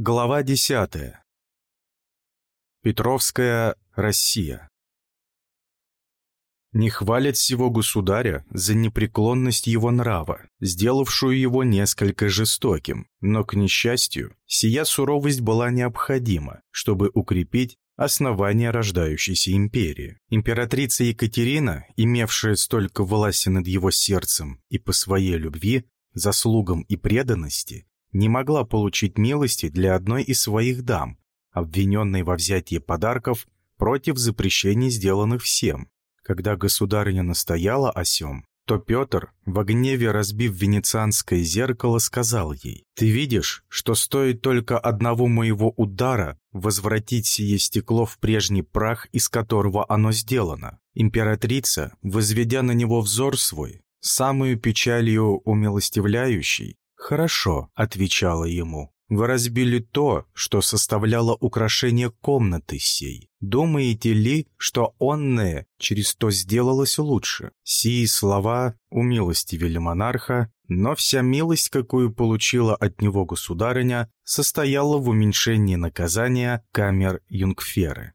Глава 10. Петровская Россия. Не хвалят всего государя за непреклонность его нрава, сделавшую его несколько жестоким, но, к несчастью, сия суровость была необходима, чтобы укрепить основание рождающейся империи. Императрица Екатерина, имевшая столько власти над его сердцем и по своей любви, заслугам и преданности, не могла получить милости для одной из своих дам, обвиненной во взятии подарков против запрещений, сделанных всем. Когда государыня настояла о сем, то Петр, в гневе разбив венецианское зеркало, сказал ей, «Ты видишь, что стоит только одного моего удара возвратить сие стекло в прежний прах, из которого оно сделано». Императрица, возведя на него взор свой, самую печалью умилостивляющей, «Хорошо», — отвечала ему. «Вы разбили то, что составляло украшение комнаты сей. Думаете ли, что онное через то сделалось лучше?» Сии слова умилостивили монарха, но вся милость, какую получила от него государыня, состояла в уменьшении наказания камер Юнгферы.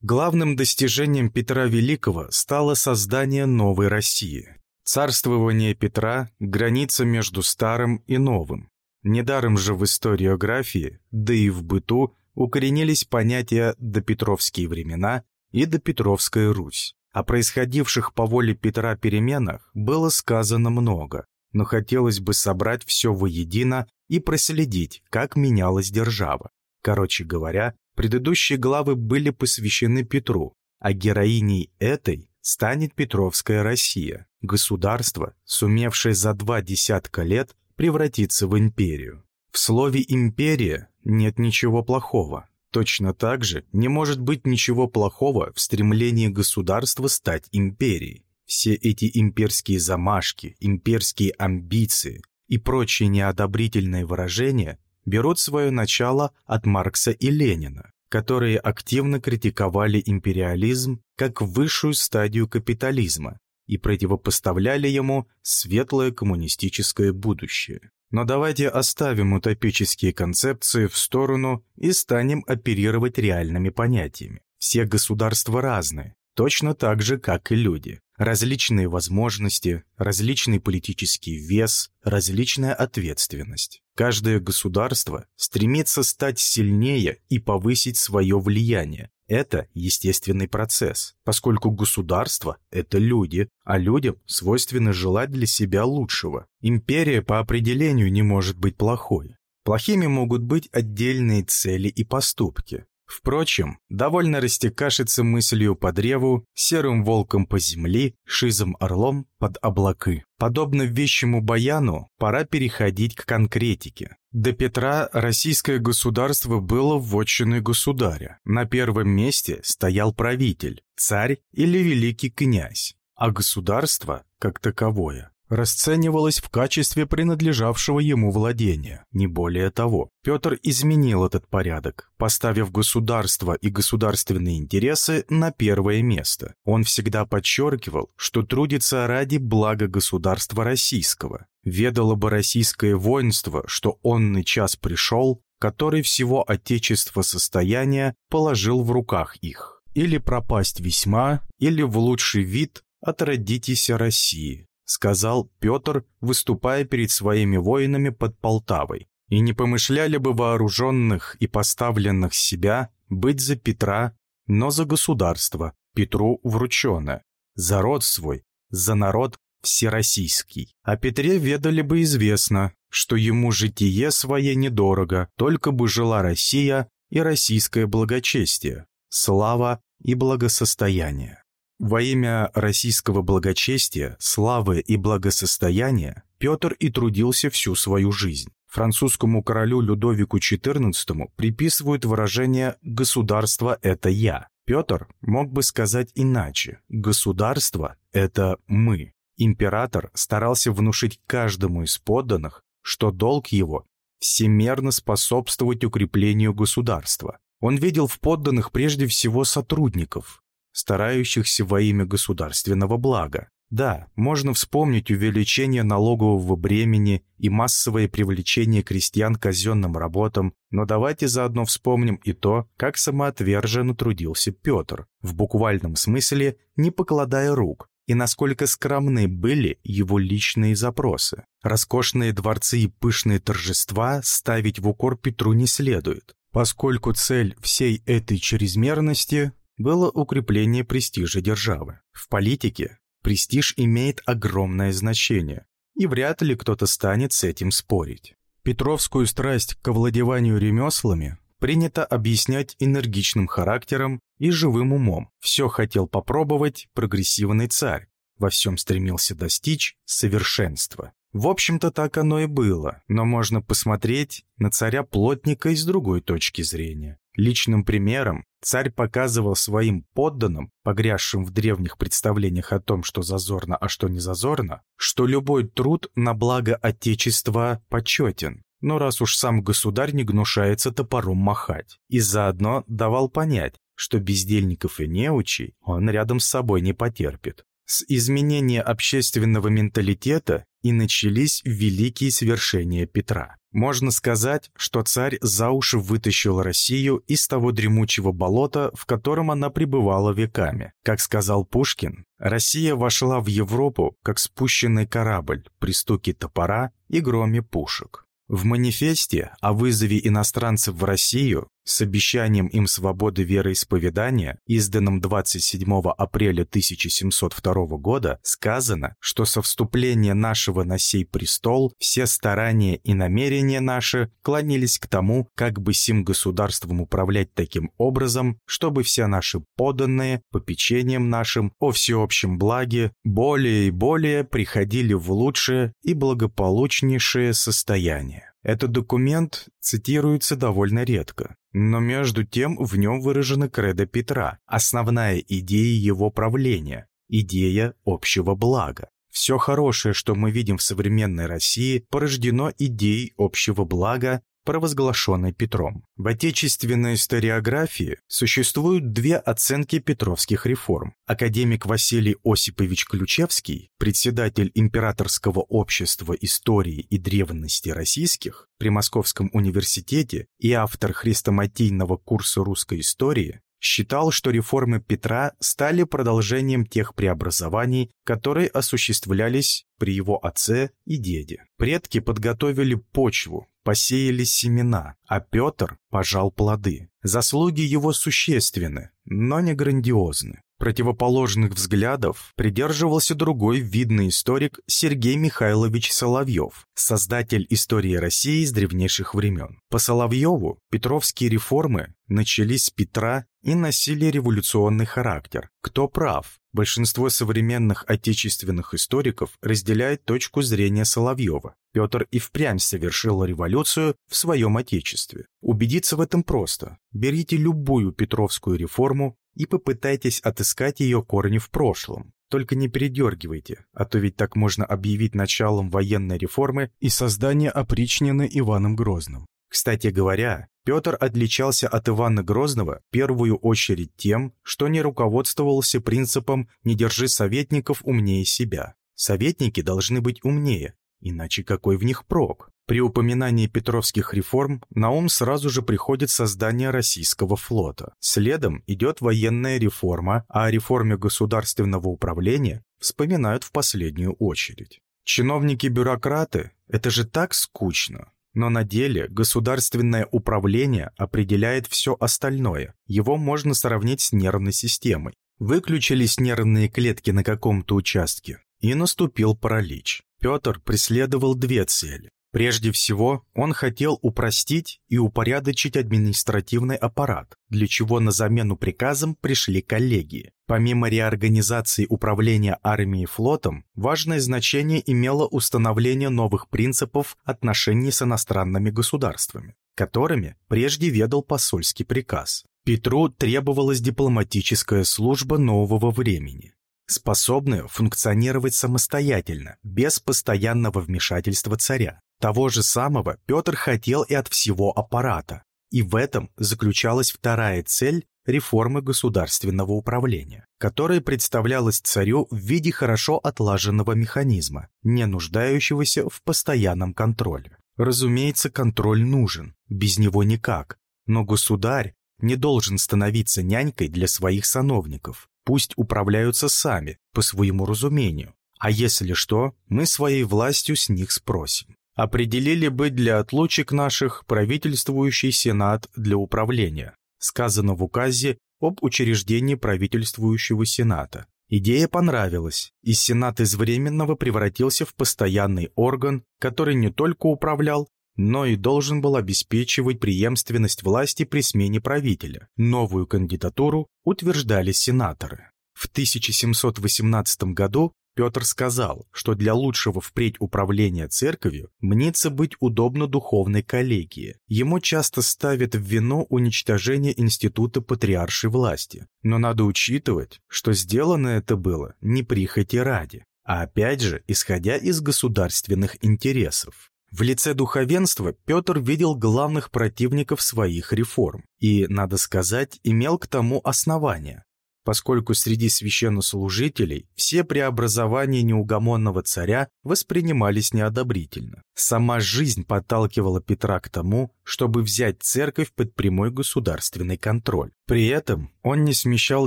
Главным достижением Петра Великого стало создание новой России. Царствование Петра – граница между старым и новым. Недаром же в историографии, да и в быту, укоренились понятия «допетровские времена» и «допетровская Русь». О происходивших по воле Петра переменах было сказано много, но хотелось бы собрать все воедино и проследить, как менялась держава. Короче говоря, предыдущие главы были посвящены Петру, а героиней этой станет Петровская Россия, государство, сумевшее за два десятка лет превратиться в империю. В слове «империя» нет ничего плохого. Точно так же не может быть ничего плохого в стремлении государства стать империей. Все эти имперские замашки, имперские амбиции и прочие неодобрительные выражения берут свое начало от Маркса и Ленина, которые активно критиковали империализм как высшую стадию капитализма и противопоставляли ему светлое коммунистическое будущее. Но давайте оставим утопические концепции в сторону и станем оперировать реальными понятиями. Все государства разные, точно так же, как и люди. Различные возможности, различный политический вес, различная ответственность. Каждое государство стремится стать сильнее и повысить свое влияние. Это естественный процесс, поскольку государство – это люди, а людям свойственно желать для себя лучшего. Империя по определению не может быть плохой. Плохими могут быть отдельные цели и поступки. Впрочем, довольно растекашиться мыслью по древу, серым волком по земле, шизом орлом под облаки. Подобно вещему баяну, пора переходить к конкретике. До Петра российское государство было вотчиной государя. На первом месте стоял правитель, царь или великий князь, а государство, как таковое, расценивалось в качестве принадлежавшего ему владения, не более того. Петр изменил этот порядок, поставив государство и государственные интересы на первое место. Он всегда подчеркивал, что трудится ради блага государства российского. Ведало бы российское воинство, что онный час пришел, который всего отечества состояния положил в руках их. Или пропасть весьма, или в лучший вид отродитесь России сказал Петр, выступая перед своими воинами под Полтавой. И не помышляли бы вооруженных и поставленных себя быть за Петра, но за государство, Петру вручено, за род свой, за народ всероссийский. О Петре ведали бы известно, что ему житие свое недорого, только бы жила Россия и российское благочестие, слава и благосостояние. Во имя российского благочестия, славы и благосостояния Петр и трудился всю свою жизнь. Французскому королю Людовику XIV приписывают выражение «государство – это я». Петр мог бы сказать иначе «государство – это мы». Император старался внушить каждому из подданных, что долг его – всемерно способствовать укреплению государства. Он видел в подданных прежде всего сотрудников, старающихся во имя государственного блага. Да, можно вспомнить увеличение налогового бремени и массовое привлечение крестьян к казенным работам, но давайте заодно вспомним и то, как самоотверженно трудился Петр, в буквальном смысле не покладая рук, и насколько скромны были его личные запросы. Роскошные дворцы и пышные торжества ставить в укор Петру не следует, поскольку цель всей этой чрезмерности было укрепление престижа державы. В политике престиж имеет огромное значение, и вряд ли кто-то станет с этим спорить. Петровскую страсть к овладеванию ремеслами принято объяснять энергичным характером и живым умом. Все хотел попробовать прогрессивный царь, во всем стремился достичь совершенства. В общем-то, так оно и было, но можно посмотреть на царя-плотника из другой точки зрения. Личным примером царь показывал своим подданным, погрязшим в древних представлениях о том, что зазорно, а что не зазорно, что любой труд на благо Отечества почетен. Но раз уж сам государь не гнушается топором махать, и заодно давал понять, что бездельников и неучей он рядом с собой не потерпит. С изменения общественного менталитета и начались великие свершения Петра. Можно сказать, что царь за уши вытащил Россию из того дремучего болота, в котором она пребывала веками. Как сказал Пушкин, Россия вошла в Европу, как спущенный корабль при стуке топора и громе пушек. В манифесте о вызове иностранцев в Россию с обещанием им свободы вероисповедания, изданном 27 апреля 1702 года, сказано, что со вступления нашего на сей престол все старания и намерения наши клонились к тому, как бы сим государством управлять таким образом, чтобы все наши поданные попечением нашим о всеобщем благе более и более приходили в лучшее и благополучнейшее состояние. Этот документ цитируется довольно редко, но между тем в нем выражена кредо Петра, основная идея его правления, идея общего блага. Все хорошее, что мы видим в современной России, порождено идеей общего блага провозглашенной Петром. В отечественной историографии существуют две оценки петровских реформ. Академик Василий Осипович Ключевский, председатель Императорского общества истории и древности российских при Московском университете и автор хрестоматийного курса русской истории, считал, что реформы Петра стали продолжением тех преобразований, которые осуществлялись при его отце и деде. Предки подготовили почву, посеяли семена, а Петр пожал плоды. Заслуги его существенны, но не грандиозны. Противоположных взглядов придерживался другой видный историк Сергей Михайлович Соловьев, создатель истории России с древнейших времен. По Соловьеву петровские реформы начались с Петра и носили революционный характер. Кто прав? Большинство современных отечественных историков разделяет точку зрения Соловьева. Петр и впрямь совершил революцию в своем отечестве. Убедиться в этом просто. Берите любую петровскую реформу и попытайтесь отыскать ее корни в прошлом. Только не передергивайте, а то ведь так можно объявить началом военной реформы и создание опричнины Иваном Грозным. Кстати говоря, Петр отличался от Ивана Грозного в первую очередь тем, что не руководствовался принципом «не держи советников умнее себя». Советники должны быть умнее, иначе какой в них прок? При упоминании петровских реформ на ум сразу же приходит создание российского флота. Следом идет военная реформа, а о реформе государственного управления вспоминают в последнюю очередь. Чиновники-бюрократы – это же так скучно. Но на деле государственное управление определяет все остальное. Его можно сравнить с нервной системой. Выключились нервные клетки на каком-то участке, и наступил паралич. Петр преследовал две цели. Прежде всего, он хотел упростить и упорядочить административный аппарат, для чего на замену приказам пришли коллегии. Помимо реорганизации управления армией и флотом, важное значение имело установление новых принципов отношений с иностранными государствами, которыми прежде ведал посольский приказ. Петру требовалась дипломатическая служба нового времени, способная функционировать самостоятельно, без постоянного вмешательства царя. Того же самого Петр хотел и от всего аппарата. И в этом заключалась вторая цель реформы государственного управления, которая представлялась царю в виде хорошо отлаженного механизма, не нуждающегося в постоянном контроле. Разумеется, контроль нужен, без него никак, но государь не должен становиться нянькой для своих сановников. Пусть управляются сами, по своему разумению. А если что, мы своей властью с них спросим. Определили бы для отлучек наших правительствующий сенат для управления. Сказано в указе об учреждении правительствующего сената. Идея понравилась, и сенат из временного превратился в постоянный орган, который не только управлял, но и должен был обеспечивать преемственность власти при смене правителя. Новую кандидатуру утверждали сенаторы. В 1718 году Петр сказал, что для лучшего впредь управления церковью мнится быть удобно духовной коллегии. Ему часто ставят в вину уничтожение института патриаршей власти. Но надо учитывать, что сделано это было не прихоти ради, а опять же исходя из государственных интересов. В лице духовенства Петр видел главных противников своих реформ и, надо сказать, имел к тому основания, поскольку среди священнослужителей все преобразования неугомонного царя воспринимались неодобрительно. Сама жизнь подталкивала Петра к тому, чтобы взять церковь под прямой государственный контроль. При этом он не смещал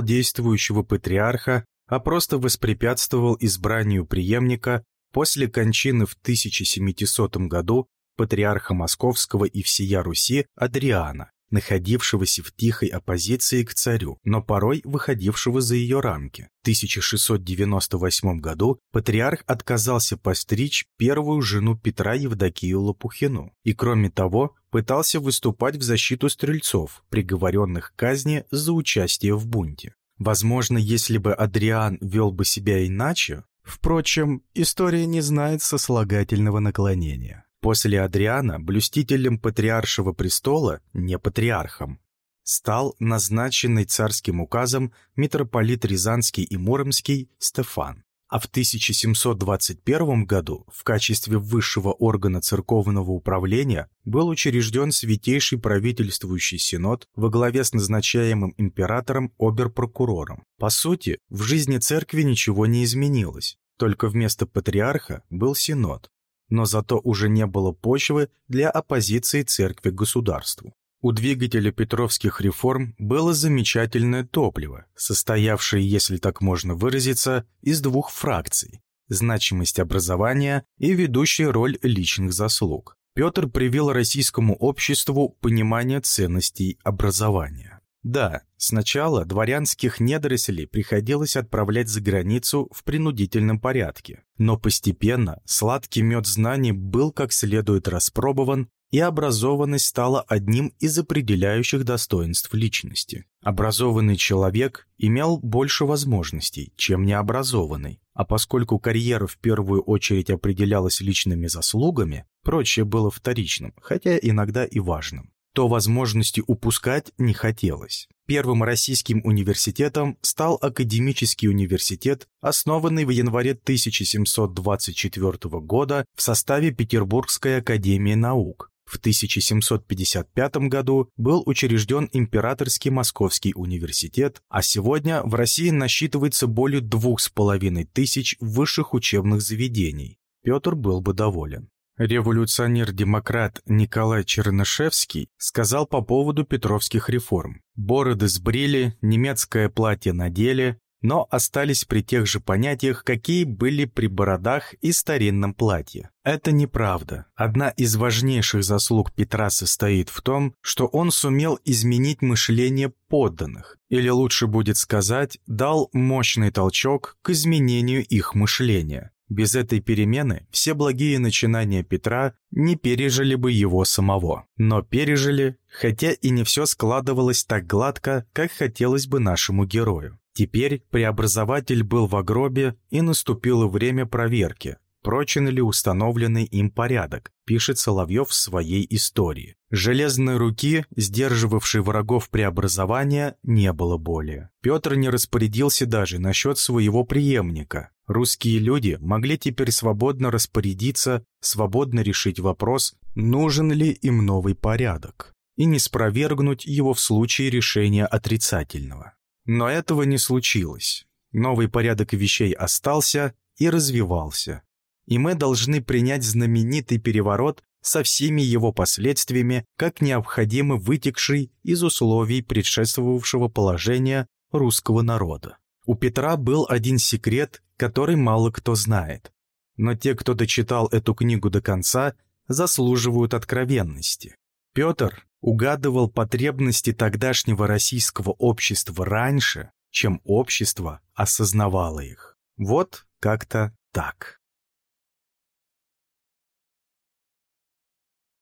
действующего патриарха, а просто воспрепятствовал избранию преемника После кончины в 1700 году патриарха Московского и всея Руси Адриана, находившегося в тихой оппозиции к царю, но порой выходившего за ее рамки. В 1698 году патриарх отказался постричь первую жену Петра Евдокию Лопухину и, кроме того, пытался выступать в защиту стрельцов, приговоренных к казни за участие в бунте. Возможно, если бы Адриан вел бы себя иначе, Впрочем, история не знает сослагательного наклонения. После Адриана блюстителем патриаршего престола, не патриархом, стал назначенный царским указом митрополит Рязанский и Муромский Стефан а в 1721 году в качестве высшего органа церковного управления был учрежден Святейший правительствующий синод во главе с назначаемым императором оберпрокурором. По сути, в жизни церкви ничего не изменилось, только вместо патриарха был синод, но зато уже не было почвы для оппозиции церкви к государству. У двигателя петровских реформ было замечательное топливо, состоявшее, если так можно выразиться, из двух фракций – значимость образования и ведущая роль личных заслуг. Петр привил российскому обществу понимание ценностей образования. Да, сначала дворянских недорослей приходилось отправлять за границу в принудительном порядке, но постепенно сладкий мед знаний был как следует распробован и образованность стала одним из определяющих достоинств личности. Образованный человек имел больше возможностей, чем необразованный, а поскольку карьера в первую очередь определялась личными заслугами, прочее было вторичным, хотя иногда и важным, то возможности упускать не хотелось. Первым российским университетом стал Академический университет, основанный в январе 1724 года в составе Петербургской академии наук, в 1755 году был учрежден Императорский Московский университет, а сегодня в России насчитывается более двух с половиной тысяч высших учебных заведений. Петр был бы доволен. Революционер-демократ Николай Чернышевский сказал по поводу петровских реформ. Бороды сбрили, немецкое платье надели, но остались при тех же понятиях, какие были при бородах и старинном платье. Это неправда. Одна из важнейших заслуг Петра состоит в том, что он сумел изменить мышление подданных, или лучше будет сказать, дал мощный толчок к изменению их мышления. Без этой перемены все благие начинания Петра не пережили бы его самого. Но пережили, хотя и не все складывалось так гладко, как хотелось бы нашему герою. Теперь преобразователь был в гробе, и наступило время проверки, прочен ли установленный им порядок, пишет Соловьев в своей истории. Железной руки, сдерживавшей врагов преобразования, не было более. Петр не распорядился даже насчет своего преемника. Русские люди могли теперь свободно распорядиться, свободно решить вопрос, нужен ли им новый порядок. и не спровергнуть его в случае решения отрицательного. Но этого не случилось. Новый порядок вещей остался и развивался. И мы должны принять знаменитый переворот со всеми его последствиями как необходимо вытекший из условий предшествовавшего положения русского народа. У Петра был один секрет, который мало кто знает. Но те, кто дочитал эту книгу до конца, заслуживают откровенности. Петр угадывал потребности тогдашнего российского общества раньше, чем общество осознавало их. Вот как-то так.